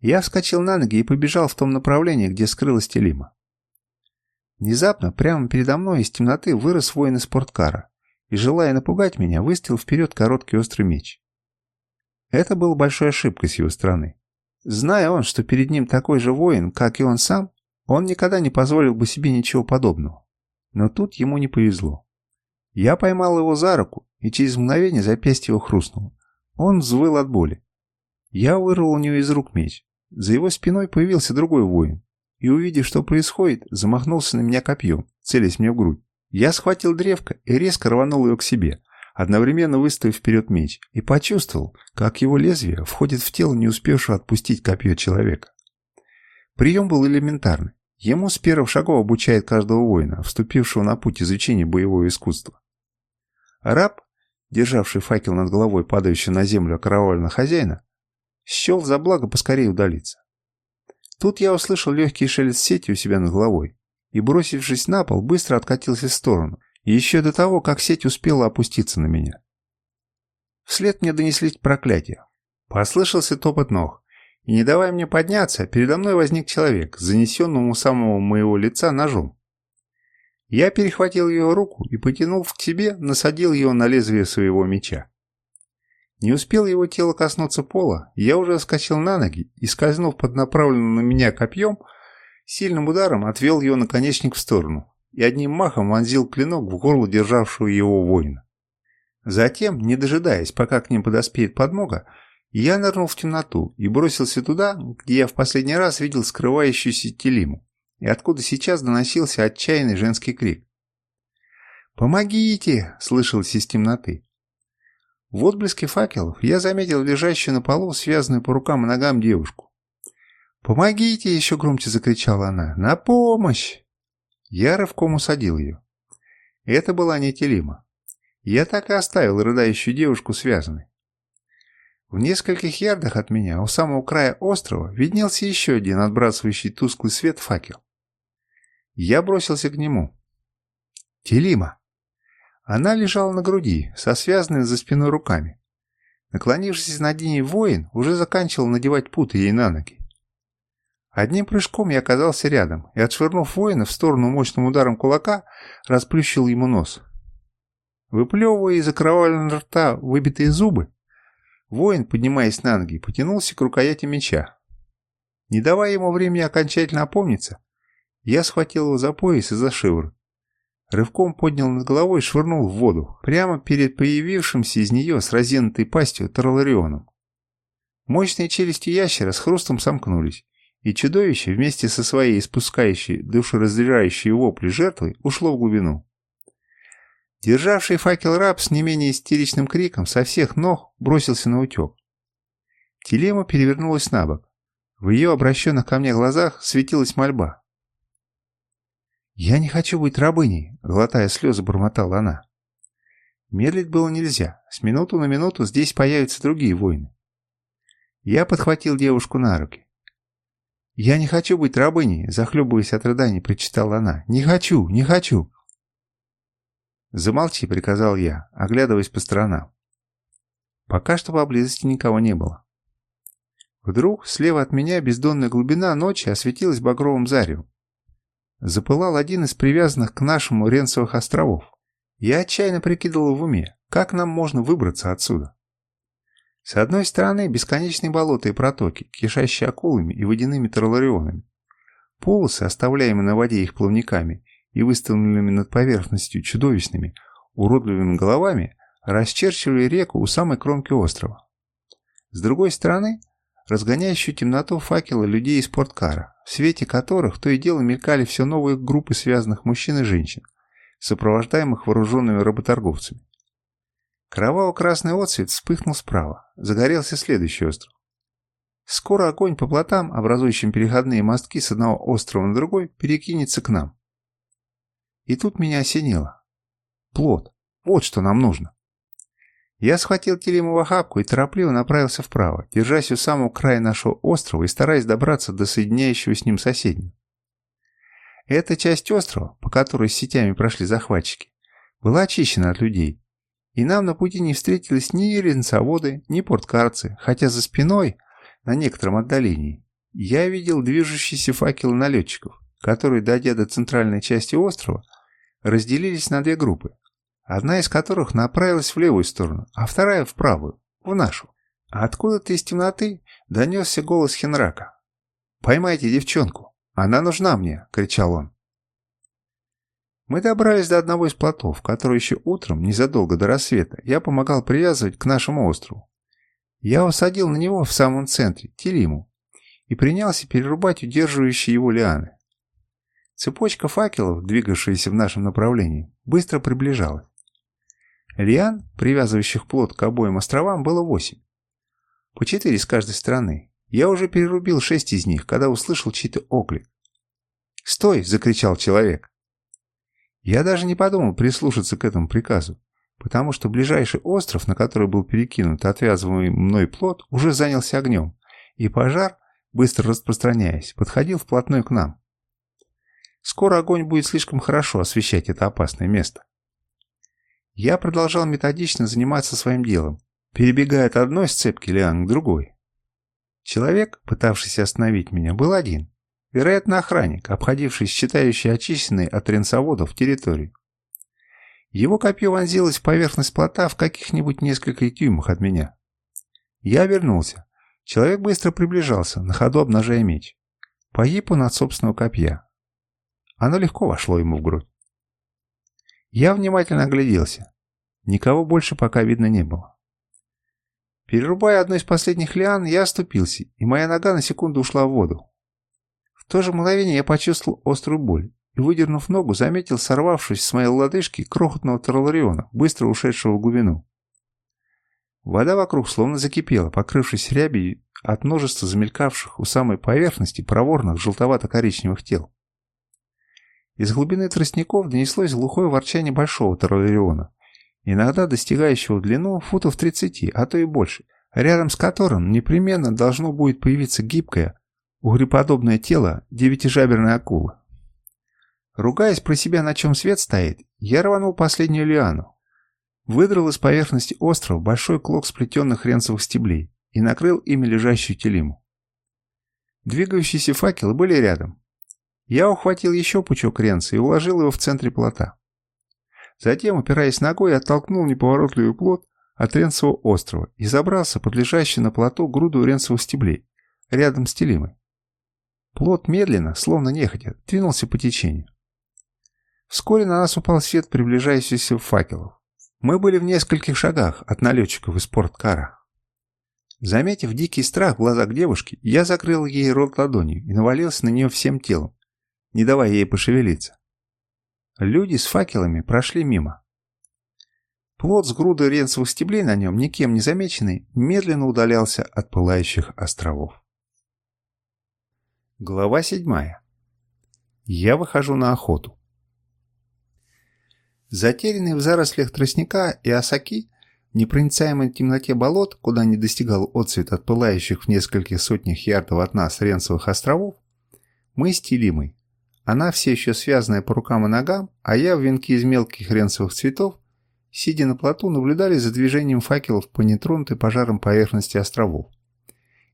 Я вскочил на ноги и побежал в том направлении, где скрылась Телима. Внезапно, прямо передо мной из темноты вырос воин из спорткара и, желая напугать меня, выставил вперед короткий острый меч. Это была большой ошибкой с его стороны. Зная он, что перед ним такой же воин, как и он сам, он никогда не позволил бы себе ничего подобного. Но тут ему не повезло. Я поймал его за руку, и через мгновение запястье его хрустнуло. Он взвыл от боли. Я вырвал у него из рук меч. За его спиной появился другой воин. И, увидев, что происходит, замахнулся на меня копьем, целясь мне в грудь. Я схватил древко и резко рванул его к себе, одновременно выставив вперед меч, и почувствовал, как его лезвие входит в тело не успевшего отпустить копье человека. Прием был элементарный. Ему с первых шагов обучает каждого воина, вступившего на путь изучения боевого искусства. Раб, державший факел над головой падающего на землю окровавленного хозяина, счел за благо поскорее удалиться. Тут я услышал легкий шелест сети у себя над головой и, бросившись на пол, быстро откатился в сторону, еще до того, как сеть успела опуститься на меня. Вслед мне донеслись проклятия. Послышался топот ног, и, не давая мне подняться, передо мной возник человек, занесенным у самого моего лица ножом. Я перехватил его руку и, потянув к себе, насадил его на лезвие своего меча. Не успел его тело коснуться пола, я уже скачал на ноги и, скользнув под направленным на меня копьем, сильным ударом отвел его наконечник в сторону и одним махом вонзил клинок в горло державшего его воина. Затем, не дожидаясь, пока к ним подоспеет подмога, я нырнул в темноту и бросился туда, где я в последний раз видел скрывающуюся телиму, и откуда сейчас доносился отчаянный женский крик. «Помогите!» — слышалось из темноты. В отблеске факелов я заметил лежащую на полу, связанную по рукам и ногам девушку. «Помогите!» — еще громче закричала она. «На помощь!» Я рывком усадил ее. Это была не Телима. Я так и оставил рыдающую девушку связанной. В нескольких ярдах от меня, у самого края острова, виднелся еще один отбрасывающий тусклый свет факел. Я бросился к нему. «Телима!» Она лежала на груди, со связанными за спиной руками. Наклонившись над ней воин, уже заканчивал надевать путы ей на ноги. Одним прыжком я оказался рядом и, отшвырнув воина в сторону мощным ударом кулака, расплющил ему нос. Выплевывая из окровавленного рта выбитые зубы, воин, поднимаясь на ноги, потянулся к рукояти меча. Не давая ему времени окончательно опомниться, я схватил его за пояс и за шиворот рывком поднял над головой и швырнул в воду, прямо перед появившимся из нее с разинутой пастью Троларионом. Мощные челюсти ящера с хрустом сомкнулись, и чудовище вместе со своей испускающей душераздирающей вопли жертвой ушло в глубину. Державший факел раб с не менее истеричным криком со всех ног бросился на утек. Телема перевернулась на бок. В ее обращенных ко мне глазах светилась мольба. «Я не хочу быть рабыней», — глотая слезы, бормотала она. Медлить было нельзя. С минуту на минуту здесь появятся другие воины. Я подхватил девушку на руки. «Я не хочу быть рабыней», — захлебываясь от рыданий, прочитала она. «Не хочу, не хочу». «Замолчи», — приказал я, оглядываясь по сторонам. Пока что поблизости никого не было. Вдруг слева от меня бездонная глубина ночи осветилась багровым заревом запылал один из привязанных к нашему Ренцевых островов. Я отчаянно прикидывал в уме, как нам можно выбраться отсюда. С одной стороны бесконечные болота и протоки, кишащие акулами и водяными тролларионами. Полосы, оставляемые на воде их плавниками и выставленными над поверхностью чудовищными, уродливыми головами, расчерчивали реку у самой кромки острова. С другой стороны, разгоняющую темноту факелы людей из порткара, в свете которых то и дело мелькали все новые группы связанных мужчин и женщин, сопровождаемых вооруженными работорговцами. Кроваво-красный отцвет вспыхнул справа, загорелся следующий остров. Скоро огонь по плотам, образующим переходные мостки с одного острова на другой, перекинется к нам. И тут меня осенило. Плот. Вот что нам нужно. Я схватил Телиму в охапку и торопливо направился вправо, держась у самого края нашего острова и стараясь добраться до соединяющего с ним соседнего. Эта часть острова, по которой с сетями прошли захватчики, была очищена от людей, и нам на пути не встретились ни ренцоводы, ни порткарцы, хотя за спиной, на некотором отдалении, Я видел движущиеся факелы налетчиков, которые, дойдя до центральной части острова, разделились на две группы, одна из которых направилась в левую сторону, а вторая в правую, в нашу. А откуда-то из темноты донесся голос Хенрака. «Поймайте девчонку, она нужна мне!» — кричал он. Мы добрались до одного из плотов, который еще утром, незадолго до рассвета, я помогал привязывать к нашему острову. Я усадил на него в самом центре, Телиму, и принялся перерубать удерживающие его лианы. Цепочка факелов, двигавшаяся в нашем направлении, быстро приближалась. Лиан, привязывающих плот к обоим островам, было восемь. По четыре с каждой стороны. Я уже перерубил шесть из них, когда услышал чей-то оклик. «Стой!» — закричал человек. Я даже не подумал прислушаться к этому приказу, потому что ближайший остров, на который был перекинут отвязываемый мной плот, уже занялся огнем, и пожар, быстро распространяясь, подходил вплотную к нам. Скоро огонь будет слишком хорошо освещать это опасное место. Я продолжал методично заниматься своим делом, перебегая от одной сцепки лиан к другой. Человек, пытавшийся остановить меня, был один, Вероятно, охранник, обходивший считающий очищенной от ренсоводов территорию. Его копье вонзилось в поверхность плота в каких-нибудь несколько дюймах от меня. Я вернулся. Человек быстро приближался, на ходу обнажая меч. Погиб он от собственного копья. Оно легко вошло ему в грудь. Я внимательно огляделся. Никого больше пока видно не было. Перерубая одну из последних лиан, я оступился, и моя нога на секунду ушла в воду. В то же мгновение я почувствовал острую боль и, выдернув ногу, заметил сорвавшись с моей лодыжки крохотного троллариона, быстро ушедшего в глубину. Вода вокруг словно закипела, покрывшись рябью от множества замелькавших у самой поверхности проворных желтовато-коричневых тел. Из глубины тростников донеслось глухое ворчание большого троллариона, иногда достигающего в длину футов 30, а то и больше, рядом с которым непременно должно будет появиться гибкое, угреподобное тело девятижаберной акулы. Ругаясь про себя, на чем свет стоит, я рванул последнюю лиану. Выдрал из поверхности острова большой клок сплетенных ренцевых стеблей и накрыл ими лежащую телиму. Двигающиеся факелы были рядом. Я ухватил еще пучок ренца и уложил его в центре плота. Затем, опираясь ногой, оттолкнул неповоротливый плот от ренцевого острова и забрался под лежащий на плоту груду ренцевых стеблей, рядом с телимой. Плот медленно, словно нехотя, двинулся по течению. Вскоре на нас упал свет приближающихся факелов. Мы были в нескольких шагах от налетчиков из спорткара. Заметив дикий страх в глазах девушки, я закрыл ей рот ладонью и навалился на нее всем телом, не давая ей пошевелиться. Люди с факелами прошли мимо. Плот с грудой ренцевых стеблей на нем, никем не замеченный, медленно удалялся от пылающих островов. Глава 7. Я выхожу на охоту. Затерянный в зарослях тростника и осаки, непроницаемой темноте болот, куда не достигал отцвет от пылающих в нескольких сотнях ярдов от нас Ренцевых островов, мы с Телимой. Она все еще связанная по рукам и ногам, а я в венке из мелких ренцевых цветов, сидя на плоту, наблюдали за движением факелов по нетронутой пожаром поверхности островов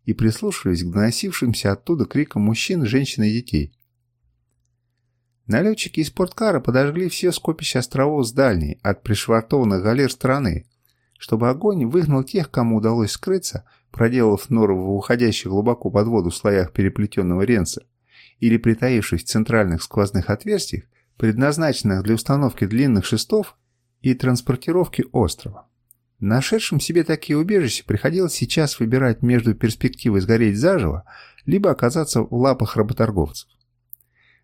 и прислушивались к доносившимся оттуда крикам мужчин, женщин и детей. Налетчики из спорткара подожгли все скопища островов с дальней, от пришвартованных галер стороны, чтобы огонь выгнал тех, кому удалось скрыться, проделав норы в уходящих глубоко под воду слоях переплетенного ренца, или притаившись в центральных сквозных отверстиях, предназначенных для установки длинных шестов и транспортировки острова. Нашедшим себе такие убежища приходилось сейчас выбирать между перспективой сгореть заживо, либо оказаться в лапах работорговцев.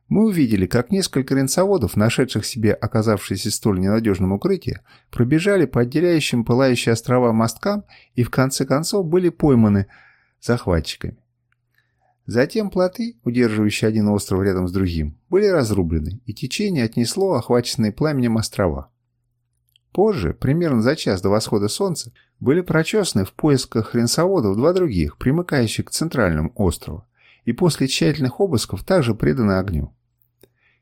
Мы увидели, как несколько ренцоводов, нашедших себе оказавшееся столь ненадежным укрытие, пробежали по отделяющим пылающие острова мосткам и в конце концов были пойманы захватчиками. Затем плоты, удерживающие один остров рядом с другим, были разрублены, и течение отнесло охваченные пламенем острова. Позже, примерно за час до восхода солнца, были прочесаны в поисках ренсоводов два других, примыкающих к центральному острову, и после тщательных обысков также преданы огню.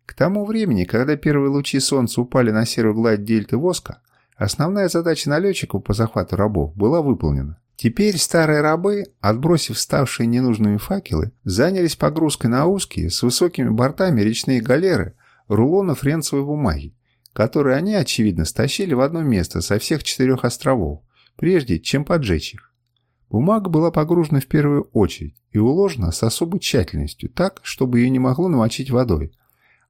К тому времени, когда первые лучи солнца упали на серую гладь дельты воска, основная задача налетчиков по захвату рабов была выполнена. Теперь старые рабы, отбросив ставшие ненужными факелы, занялись погрузкой на узкие, с высокими бортами речные галеры, рулонов ренцевой бумаги, которые они, очевидно, стащили в одно место со всех четырех островов, прежде чем поджечь их. Бумага была погружена в первую очередь и уложена с особой тщательностью, так, чтобы ее не могло намочить водой,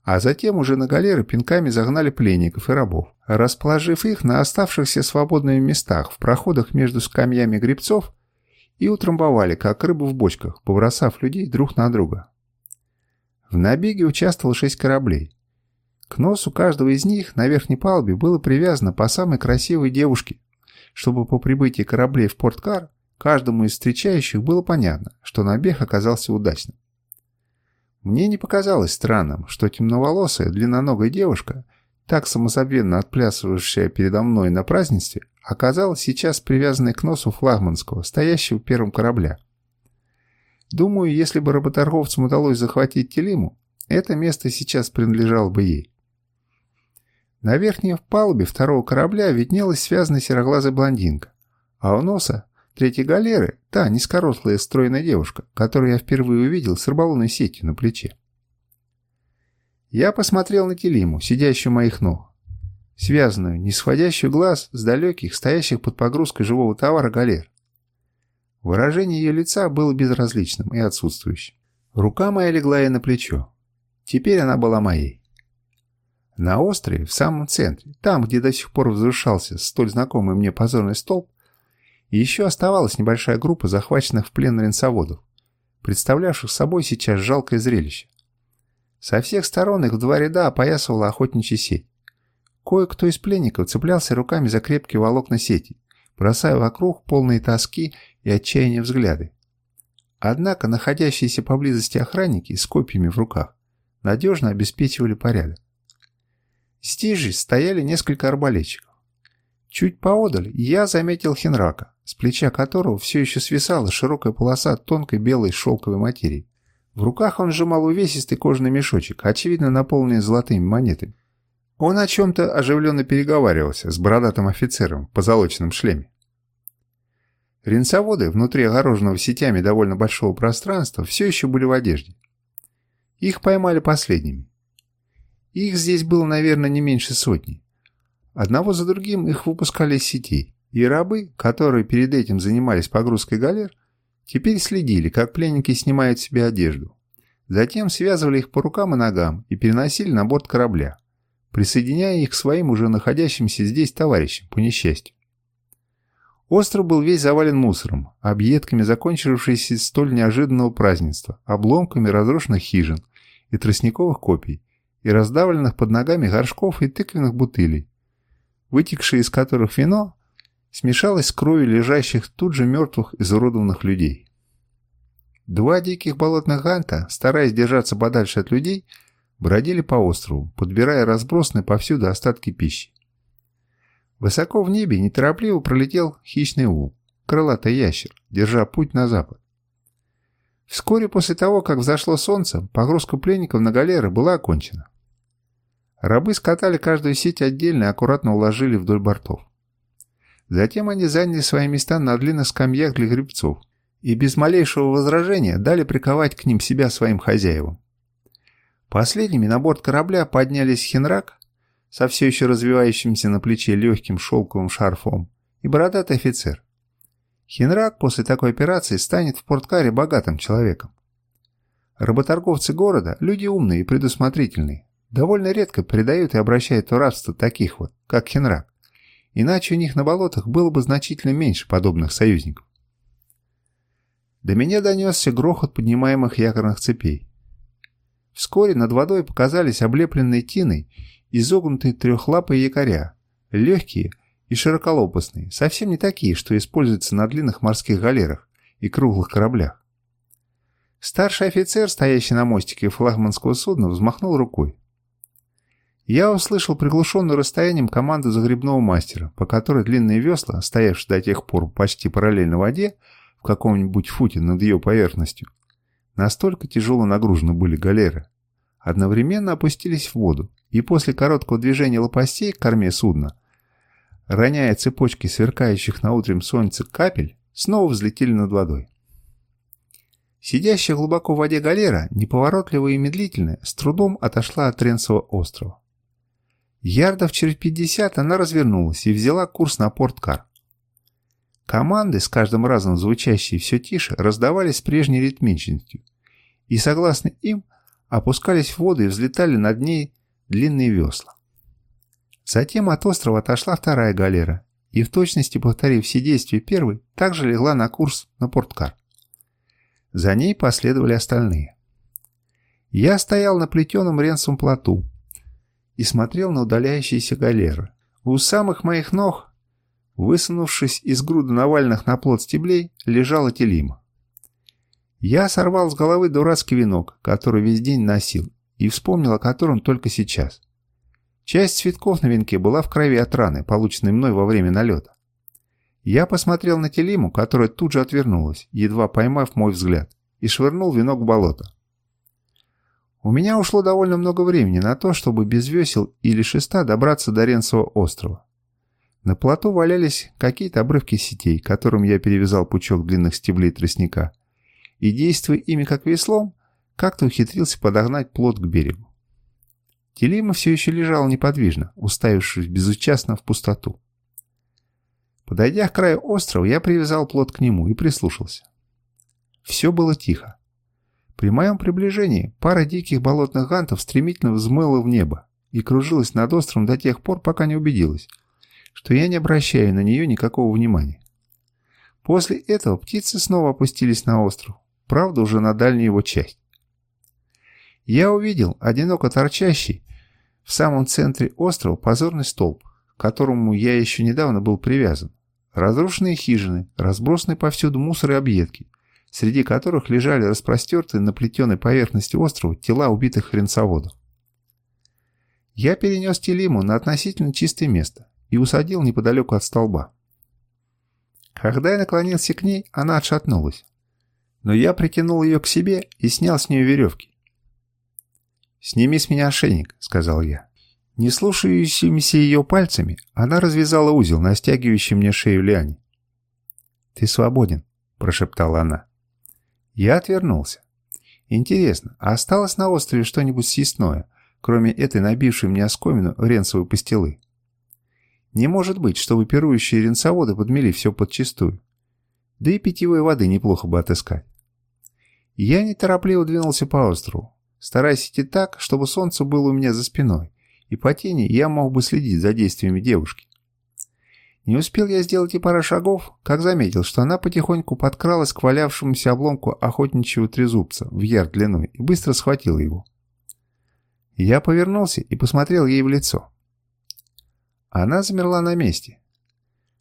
а затем уже на галеры пинками загнали пленников и рабов, расположив их на оставшихся свободных местах в проходах между скамьями грибцов и утрамбовали, как рыбу в бочках, побросав людей друг на друга. В набеге участвовало шесть кораблей. К носу каждого из них на верхней палубе было привязано по самой красивой девушке, чтобы по прибытии кораблей в Порт-Кар каждому из встречающих было понятно, что набег оказался удачным. Мне не показалось странным, что темноволосая, длинноногая девушка, так самозабвенно отплясывавшая передо мной на празднестве, оказалась сейчас привязанной к носу флагманского, стоящего первым корабля. Думаю, если бы работорговцам удалось захватить Телиму, это место сейчас принадлежало бы ей. На верхней палубе второго корабля виднелась связанная сероглазая блондинка, а у носа Третьей галеры – та низкорослая стройная девушка, которую я впервые увидел с рыболовной сетью на плече. Я посмотрел на Телиму, сидящую моих ног, связанную, не сходящую глаз с далеких, стоящих под погрузкой живого товара галер. Выражение ее лица было безразличным и отсутствующим. Рука моя легла ей на плечо. Теперь она была моей. На острове, в самом центре, там, где до сих пор возвышался столь знакомый мне позорный столб, еще оставалась небольшая группа захваченных в плен ренсоводов, представлявших собой сейчас жалкое зрелище. Со всех сторон их в два ряда опоясывала охотничья сеть. Кое-кто из пленников цеплялся руками за крепкие волокна сети, бросая вокруг полные тоски и отчаяния взгляды. Однако находящиеся поблизости охранники с копьями в руках надежно обеспечивали порядок. Здесь же стояли несколько арбалетчиков. Чуть поодаль я заметил Хенрака, с плеча которого все еще свисала широкая полоса тонкой белой шелковой материи. В руках он сжимал увесистый кожаный мешочек, очевидно наполненный золотыми монетами. Он о чем-то оживленно переговаривался с бородатым офицером в позолоченном шлеме. Ренцоводы внутри огороженного сетями довольно большого пространства все еще были в одежде. Их поймали последними. Их здесь было, наверное, не меньше сотни. Одного за другим их выпускали из сетей. И рабы, которые перед этим занимались погрузкой галер, теперь следили, как пленники снимают себе одежду. Затем связывали их по рукам и ногам и переносили на борт корабля, присоединяя их к своим уже находящимся здесь товарищам, по несчастью. Остров был весь завален мусором, объедками закончившейся столь неожиданного празднества, обломками разрушенных хижин и тростниковых копий, и раздавленных под ногами горшков и тыквенных бутылей, вытекшее из которых вино смешалось с кровью лежащих тут же мертвых изуродованных людей. Два диких болотных ганта, стараясь держаться подальше от людей, бродили по острову, подбирая разбросанные повсюду остатки пищи. Высоко в небе неторопливо пролетел хищный ул, крылатый ящер, держа путь на запад. Вскоре после того, как взошло солнце, погрузка пленников на галеры была окончена. Рабы скатали каждую сеть отдельно и аккуратно уложили вдоль бортов. Затем они заняли свои места на длинных скамьях для грибцов и без малейшего возражения дали приковать к ним себя своим хозяевам. Последними на борт корабля поднялись Хенрак со все еще развивающимся на плече легким шелковым шарфом и бородатый офицер. Хенрак после такой операции станет в порткаре богатым человеком. Работорговцы города – люди умные и предусмотрительные, довольно редко предают и обращают в рабство таких вот, как Хенрак. Иначе у них на болотах было бы значительно меньше подобных союзников. До меня донесся грохот поднимаемых якорных цепей. Вскоре над водой показались облепленные тиной изогнутые трехлапые якоря, легкие и широколопастные, совсем не такие, что используются на длинных морских галерах и круглых кораблях. Старший офицер, стоящий на мостике флагманского судна, взмахнул рукой. Я услышал приглушенную расстоянием команду загребного мастера, по которой длинные весла, стоявшие до тех пор почти параллельно воде, в каком-нибудь футе над ее поверхностью, настолько тяжело нагружены были галеры, одновременно опустились в воду, и после короткого движения лопастей к корме судна, роняя цепочки сверкающих на утрем солнце капель, снова взлетели над водой. Сидящая глубоко в воде галера, неповоротливая и медлительная, с трудом отошла от Тренсового острова. Ярдов через 50 она развернулась и взяла курс на порт-кар. Команды, с каждым разом звучащие все тише, раздавались с прежней ритмичностью, и, согласно им, опускались в воду и взлетали над ней длинные весла. Затем от острова отошла вторая галера, и в точности повторив все действия первой, также легла на курс на порткар. За ней последовали остальные. Я стоял на плетеном ренсом плоту и смотрел на удаляющиеся галеры. У самых моих ног Высунувшись из груды навальных на плот стеблей, лежала телима. Я сорвал с головы дурацкий венок, который весь день носил, и вспомнил о котором только сейчас. Часть цветков на венке была в крови от раны, полученной мной во время налета. Я посмотрел на Телиму, которая тут же отвернулась, едва поймав мой взгляд, и швырнул венок в болото. У меня ушло довольно много времени на то, чтобы без весел или шеста добраться до Ренцевого острова. На плоту валялись какие-то обрывки сетей, которым я перевязал пучок длинных стеблей тростника, и, действуя ими как веслом, как-то ухитрился подогнать плот к берегу. Телима все еще лежал неподвижно, уставившись безучастно в пустоту. Подойдя к краю острова, я привязал плот к нему и прислушался. Все было тихо. При моем приближении пара диких болотных гантов стремительно взмыла в небо и кружилась над островом до тех пор, пока не убедилась, что я не обращаю на нее никакого внимания. После этого птицы снова опустились на остров, правда уже на дальнюю его часть. Я увидел одиноко торчащий в самом центре острова позорный столб, к которому я еще недавно был привязан. Разрушенные хижины, разбросанные повсюду мусор и объедки, среди которых лежали распростертые на плетеной поверхности острова тела убитых хренцоводов. Я перенес Телиму на относительно чистое место и усадил неподалеку от столба. Когда я наклонился к ней, она отшатнулась. Но я притянул ее к себе и снял с нее веревки. «Сними с меня ошейник», — сказал я. Не слушающимися ее пальцами, она развязала узел на мне шею лиане. «Ты свободен», — прошептала она. Я отвернулся. «Интересно, а осталось на острове что-нибудь съестное, кроме этой набившей мне оскомину ренцевой пастилы?» Не может быть, чтобы пирующие ренцоводы подмели все подчистую. Да и питьевой воды неплохо бы отыскать. Я неторопливо двинулся по острову, стараясь идти так, чтобы солнце было у меня за спиной, и по тени я мог бы следить за действиями девушки. Не успел я сделать и пара шагов, как заметил, что она потихоньку подкралась к валявшемуся обломку охотничьего трезубца в ярд длиной и быстро схватила его. Я повернулся и посмотрел ей в лицо. Она замерла на месте.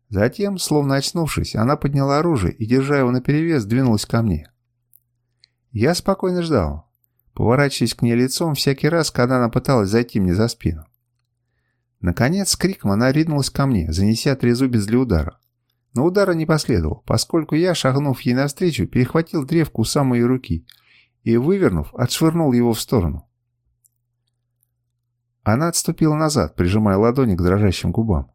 Затем, словно очнувшись, она подняла оружие и, держа его наперевес, двинулась ко мне. Я спокойно ждал, поворачиваясь к ней лицом всякий раз, когда она пыталась зайти мне за спину. Наконец, криком она ринулась ко мне, занеся трезубец для удара. Но удара не последовал, поскольку я, шагнув ей навстречу, перехватил древку у самой руки и, вывернув, отшвырнул его в сторону. Она отступила назад, прижимая ладони к дрожащим губам.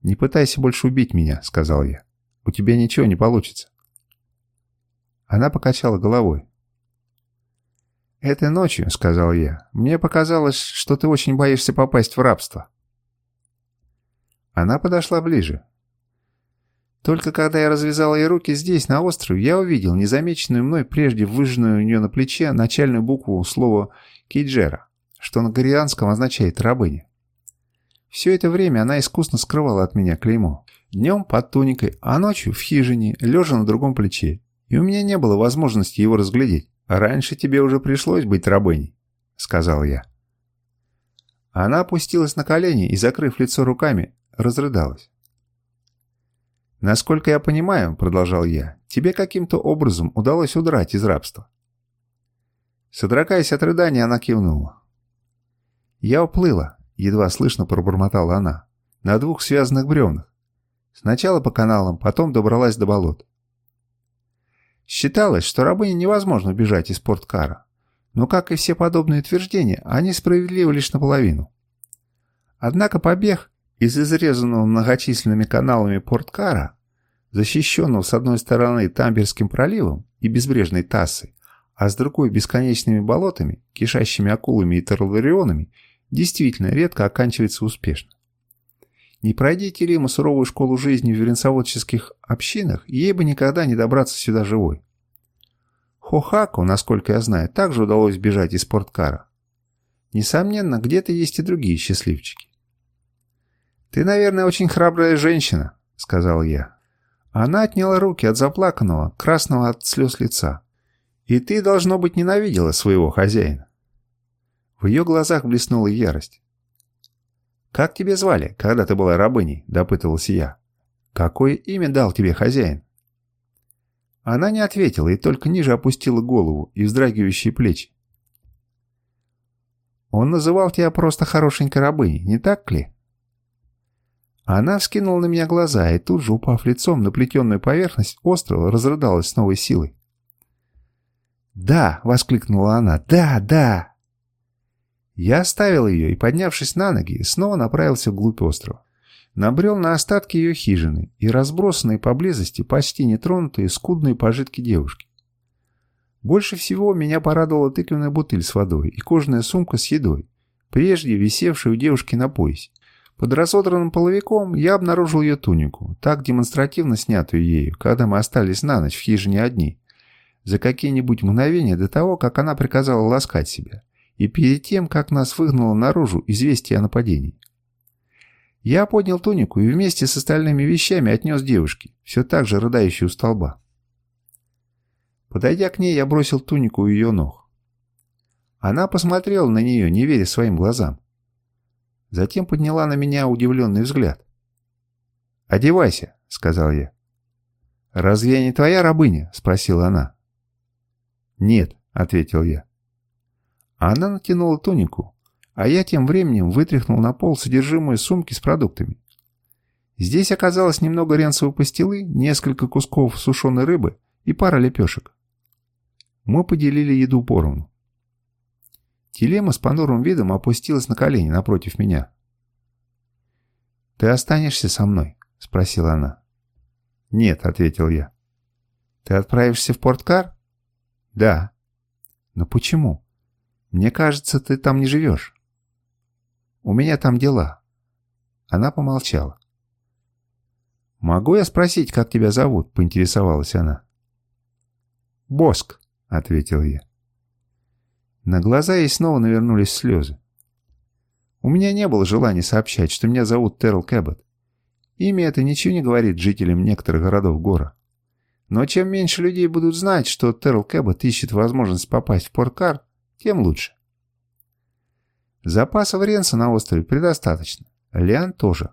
«Не пытайся больше убить меня», — сказал я. «У тебя ничего не получится». Она покачала головой. «Этой ночью», — сказал я, — «мне показалось, что ты очень боишься попасть в рабство». Она подошла ближе. Только когда я развязал ей руки здесь, на острове, я увидел незамеченную мной прежде выжженную у нее на плече начальную букву слова «Кейджера» что на горианском означает «рабыня». Все это время она искусно скрывала от меня клеймо. Днем под туникой, а ночью в хижине, лежа на другом плече. И у меня не было возможности его разглядеть. «Раньше тебе уже пришлось быть рабыней», — сказал я. Она опустилась на колени и, закрыв лицо руками, разрыдалась. «Насколько я понимаю, — продолжал я, — тебе каким-то образом удалось удрать из рабства». Содрогаясь от рыдания, она кивнула. «Я уплыла», — едва слышно пробормотала она, — «на двух связанных бревнах. Сначала по каналам, потом добралась до болот». Считалось, что рабыне невозможно убежать из порткара, но, как и все подобные утверждения, они справедливы лишь наполовину. Однако побег из изрезанного многочисленными каналами порткара защищенного с одной стороны Тамберским проливом и безбрежной Тассой, а с другой бесконечными болотами, кишащими акулами и терларионами, действительно редко оканчивается успешно. Не пройди Телима суровую школу жизни в веренцоводческих общинах, ей бы никогда не добраться сюда живой. Хохаку, насколько я знаю, также удалось бежать из спорткара. Несомненно, где-то есть и другие счастливчики. «Ты, наверное, очень храбрая женщина», — сказал я. Она отняла руки от заплаканного, красного от слез лица. «И ты, должно быть, ненавидела своего хозяина». В ее глазах блеснула ярость. «Как тебе звали, когда ты была рабыней?» – допытывался я. «Какое имя дал тебе хозяин?» Она не ответила и только ниже опустила голову и вздрагивающие плечи. «Он называл тебя просто хорошенькой рабыней, не так ли?» Она вскинула на меня глаза и тут же, упав лицом на плетеную поверхность острова, разрыдалась с новой силой. «Да!» — воскликнула она. «Да, да!» Я оставил ее и, поднявшись на ноги, снова направился вглубь острова. Набрел на остатки ее хижины и разбросанные поблизости почти нетронутые скудные пожитки девушки. Больше всего меня порадовала тыквенная бутыль с водой и кожаная сумка с едой, прежде висевшая у девушки на поясе. Под разодранным половиком я обнаружил ее тунику, так демонстративно снятую ею, когда мы остались на ночь в хижине одни, за какие-нибудь мгновения до того, как она приказала ласкать себя и перед тем, как нас выгнало наружу известие о нападении. Я поднял тунику и вместе с остальными вещами отнес девушке, все так же рыдающей у столба. Подойдя к ней, я бросил тунику у ее ног. Она посмотрела на нее, не веря своим глазам. Затем подняла на меня удивленный взгляд. «Одевайся», — сказал я. «Разве я не твоя рабыня?» — спросила она. «Нет», — ответил я. Она натянула тунику, а я тем временем вытряхнул на пол содержимое сумки с продуктами. Здесь оказалось немного ренцевой пастилы, несколько кусков сушеной рыбы и пара лепешек. Мы поделили еду поровну. Телема с понурым видом опустилась на колени напротив меня. «Ты останешься со мной?» — спросила она. «Нет», — ответил я. «Ты отправишься в порткар?» «Да». «Но почему?» Мне кажется, ты там не живешь. У меня там дела. Она помолчала. «Могу я спросить, как тебя зовут?» — поинтересовалась она. «Боск», — ответил я. На глаза ей снова навернулись слезы. У меня не было желания сообщать, что меня зовут Терл Кэббот. Имя это ничего не говорит жителям некоторых городов Гора. Но чем меньше людей будут знать, что Терл Кэббот ищет возможность попасть в Порткар, тем лучше. Запасов Ренса на острове предостаточно. Лиан тоже.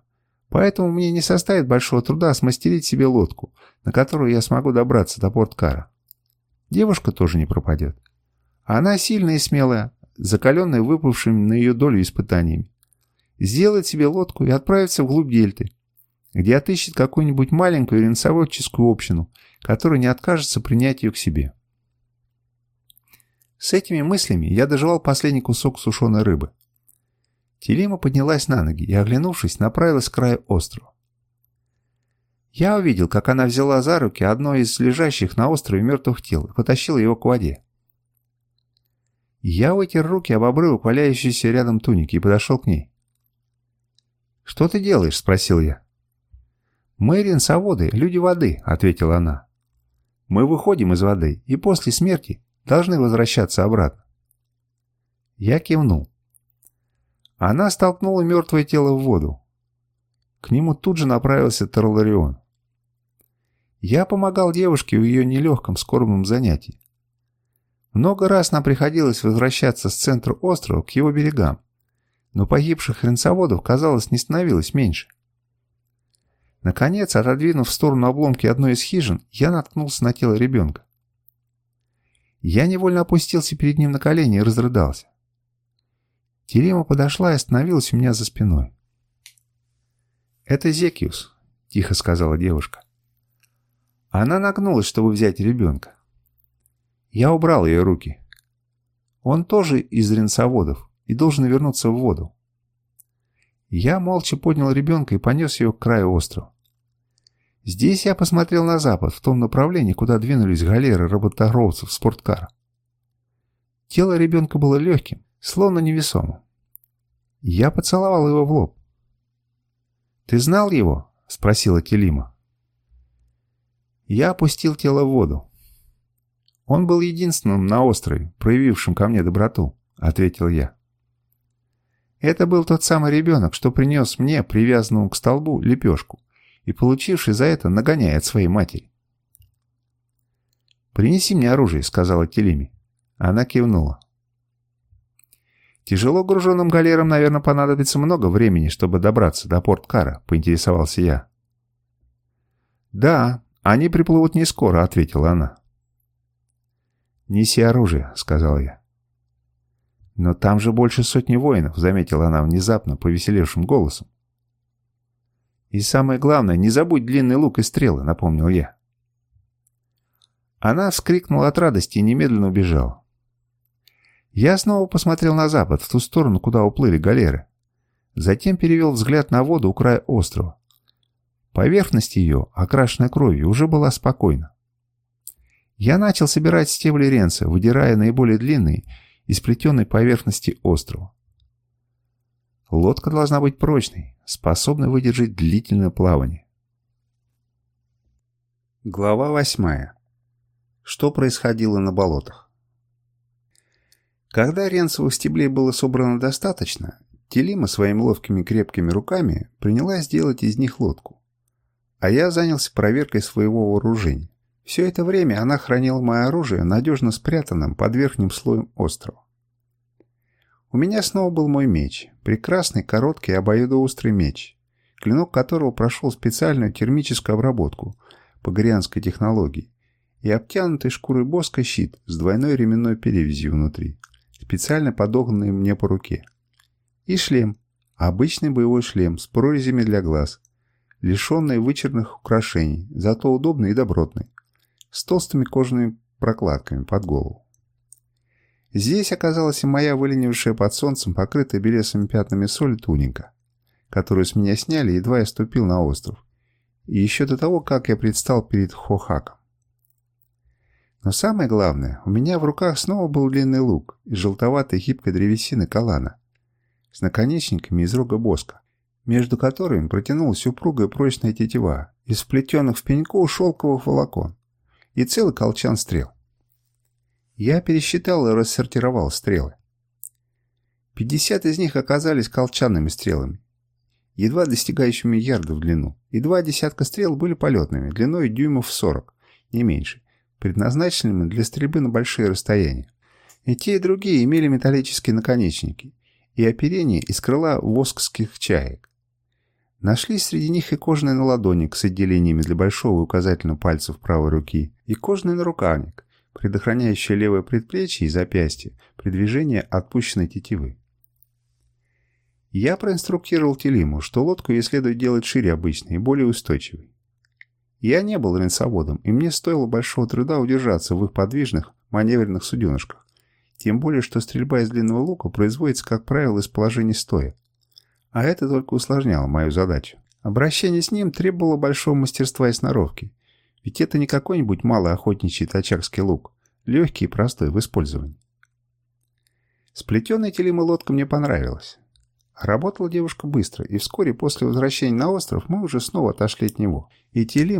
Поэтому мне не составит большого труда смастерить себе лодку, на которую я смогу добраться до порткара. Девушка тоже не пропадет. Она сильная и смелая, закаленная выпавшими на ее долю испытаниями. Сделает себе лодку и отправится вглубь дельты, где отыщет какую-нибудь маленькую ренсоводческую общину, которая не откажется принять ее к себе. С этими мыслями я доживал последний кусок сушеной рыбы. Телима поднялась на ноги и, оглянувшись, направилась к краю острова. Я увидел, как она взяла за руки одно из лежащих на острове мертвых тел и потащила его к воде. Я вытер руки об обрывок валяющейся рядом туники и подошел к ней. «Что ты делаешь?» — спросил я. «Мы ренсоводы, люди воды», — ответила она. «Мы выходим из воды, и после смерти должны возвращаться обратно. Я кивнул. Она столкнула мертвое тело в воду. К нему тут же направился Тарларион. Я помогал девушке в ее нелегком скорбном занятии. Много раз нам приходилось возвращаться с центра острова к его берегам, но погибших ренцоводов, казалось, не становилось меньше. Наконец, отодвинув в сторону обломки одной из хижин, я наткнулся на тело ребенка. Я невольно опустился перед ним на колени и разрыдался. Терема подошла и остановилась у меня за спиной. «Это Зекиус», — тихо сказала девушка. Она нагнулась, чтобы взять ребенка. Я убрал ее руки. Он тоже из ренсоводов и должен вернуться в воду. Я молча поднял ребенка и понес его к краю острова. Здесь я посмотрел на запад, в том направлении, куда двинулись галеры работорговцев спорткара. Тело ребенка было легким, словно невесомым. Я поцеловал его в лоб. «Ты знал его?» — спросила Келима. Я опустил тело в воду. «Он был единственным на острове, проявившим ко мне доброту», — ответил я. Это был тот самый ребенок, что принес мне, привязанному к столбу, лепешку, и получивший за это нагоняет своей матери. «Принеси мне оружие», — сказала Телими. Она кивнула. «Тяжело груженным галерам, наверное, понадобится много времени, чтобы добраться до порт Кара», — поинтересовался я. «Да, они приплывут не скоро», — ответила она. «Неси оружие», — сказал я. «Но там же больше сотни воинов», — заметила она внезапно, повеселевшим голосом. «И самое главное, не забудь длинный лук и стрелы», — напомнил я. Она вскрикнула от радости и немедленно убежала. Я снова посмотрел на запад, в ту сторону, куда уплыли галеры. Затем перевел взгляд на воду у края острова. Поверхность ее, окрашенная кровью, уже была спокойна. Я начал собирать стебли ренца, выдирая наиболее длинные из плетеной поверхности острова. Лодка должна быть прочной, способной выдержать длительное плавание. Глава восьмая. Что происходило на болотах? Когда ренцевых стеблей было собрано достаточно, Телима своими ловкими крепкими руками принялась делать из них лодку. А я занялся проверкой своего вооружения. Все это время она хранила мое оружие надежно спрятанным под верхним слоем острова. У меня снова был мой меч, прекрасный, короткий, обоюдоострый меч, клинок которого прошел специальную термическую обработку по горианской технологии и обтянутый шкурой боска щит с двойной ременной перевязью внутри специально подогнанный мне по руке. И шлем. Обычный боевой шлем с прорезями для глаз, лишенный вычерных украшений, зато удобный и добротный, с толстыми кожаными прокладками под голову. Здесь оказалась и моя выленившая под солнцем, покрытая белесыми пятнами соли туника, которую с меня сняли, едва я ступил на остров, и еще до того, как я предстал перед Хохаком. Но самое главное, у меня в руках снова был длинный лук из желтоватой хипкой древесины калана с наконечниками из рога боска, между которыми протянулась упругая прочная тетива из вплетенных в пеньку шелковых волокон и целый колчан стрел. Я пересчитал и рассортировал стрелы. Пятьдесят из них оказались колчанными стрелами, едва достигающими ярда в длину, и два десятка стрел были полетными, длиной дюймов сорок, не меньше, предназначенными для стрельбы на большие расстояния. И те, и другие имели металлические наконечники и оперение из крыла воскских чаек. Нашлись среди них и кожаный наладонник с отделениями для большого и указательного пальцев правой руки, и кожаный нарукавник, предохраняющий левое предплечье и запястье при движении отпущенной тетивы. Я проинструктировал Телиму, что лодку ей следует делать шире обычной и более устойчивой. Я не был ренсоводом, и мне стоило большого труда удержаться в их подвижных, маневренных суденышках. Тем более, что стрельба из длинного лука производится, как правило, из положения стоя. А это только усложняло мою задачу. Обращение с ним требовало большого мастерства и сноровки. Ведь это не какой-нибудь малый охотничий тачакский лук, легкий и простой в использовании. Сплетенная телема лодка мне понравилась. Работала девушка быстро, и вскоре после возвращения на остров мы уже снова отошли от него. И Телим